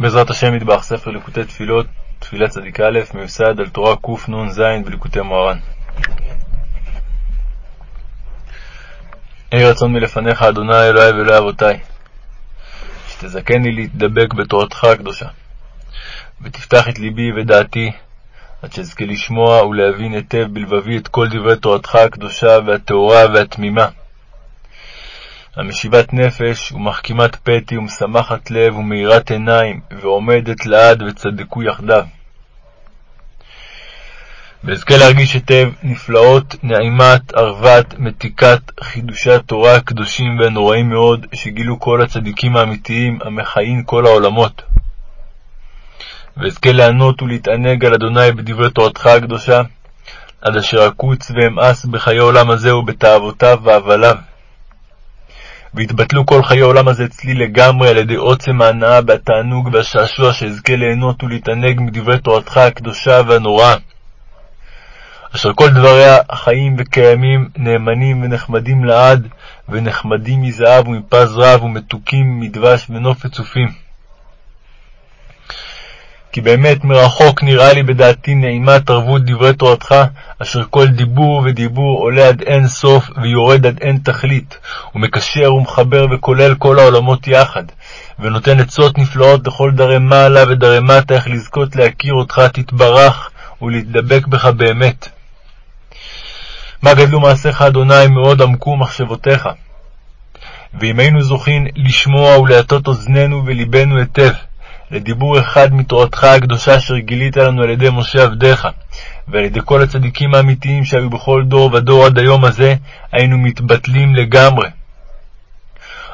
בעזרת השם מטבח ספר ליקוטי תפילות, תפילת צדיק א', מיוסד על תורה קנ"ז בליקוטי מוהר"ן. יהי רצון מלפניך, אדוני אלוהי ואלוהי אבותי, שתזכני להתדבק בתורתך הקדושה, ותפתח את ליבי ודעתי, עד שאזכה לשמוע ולהבין היטב בלבבי את כל דברי תורתך הקדושה והטהורה והתמימה. המשיבת נפש ומחכימת פתי ומשמחת לב ומאירת עיניים ועומדת לעד וצדקו יחדיו. ואזכה להרגיש היטב נפלאות נעימת, ערוות, מתיקת, חידושי התורה הקדושים והנוראים מאוד שגילו כל הצדיקים האמיתיים המחיים כל העולמות. ואזכה לענות ולהתענג על אדוני בדברי תורתך הקדושה, עד אשר אקוץ ואמאס בחיי עולם הזה ובתאוותיו והבליו. והתבטלו כל חיי העולם הזה אצלי לגמרי על ידי עוצם ההנאה והתענוג והשעשוע שאזכה ליהנות ולהתענג מדברי תורתך הקדושה והנוראה. אשר כל דבריה חיים וקיימים, נאמנים ונחמדים לעד, ונחמדים מזהב ומפז רב, ומתוקים מדבש ונופת צופים. כי באמת מרחוק נראה לי בדעתי נעימת ערבות דברי תורתך, אשר כל דיבור ודיבור עולה עד אין סוף ויורד עד אין תכלית, ומקשר ומחבר וכולל כל העולמות יחד, ונותן עצות נפלאות לכל דרי מעלה ודרי מטה, איך לזכות להכיר אותך תתברך ולהתדבק בך באמת. מה גדלו מעשיך, אדוני, מאוד עמקו מחשבותיך. ואם היינו זוכים לשמוע ולהטות אוזנינו ולבנו היטב, לדיבור אחד מתורתך הקדושה אשר גילית לנו על ידי משה עבדיך, ועל ידי כל הצדיקים האמיתיים שהיו בכל דור ודור עד היום הזה, היינו מתבטלים לגמרי.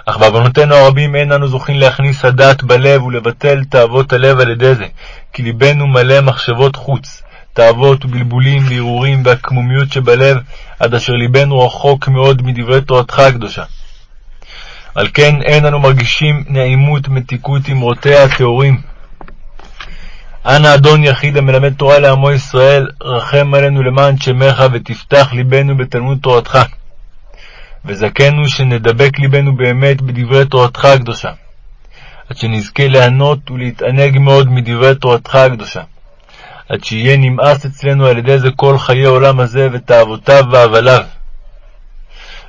אך בעוונותינו הרבים אין אנו זוכים להכניס הדעת בלב ולבטל תאוות הלב על ידי זה, כי ליבנו מלא מחשבות חוץ, תאוות ובלבולים והרהורים והקמומיות שבלב, עד אשר ליבנו רחוק מאוד מדברי תורתך הקדושה. על כן אין אנו מרגישים נעימות מתיקות אמרותיה הטהורים. אנא אדון יחיד המלמד תורה לעמו ישראל, רחם עלינו למען שמך ותפתח ליבנו בתלמוד תורתך. וזכנו שנדבק ליבנו באמת בדברי תורתך הקדושה, עד שנזכה ליהנות ולהתענג מאוד מדברי תורתך הקדושה, עד שיהיה נמאס אצלנו על ידי זה כל חיי עולם הזה ותאוותיו והבליו.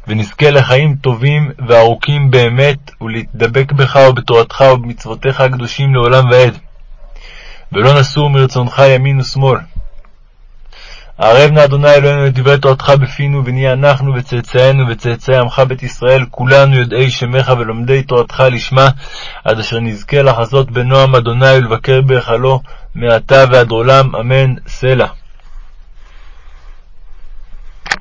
ונזכה לחיים טובים וארוכים באמת, ולהתדבק בך ובתורתך ובמצוותיך הקדושים לעולם ועד. ולא נסור מרצונך ימין ושמאל. ערב נא אדוני אלוהינו את דברי תורתך בפינו, ונהיה אנחנו וצאצאינו וצאצאי עמך בית ישראל, כולנו יודעי שמך ולומדי תורתך לשמה, עד אשר נזכה לחזות בנועם אדוני ולבקר בהיכלו, מעתה ועד עולם, אמן, סלע.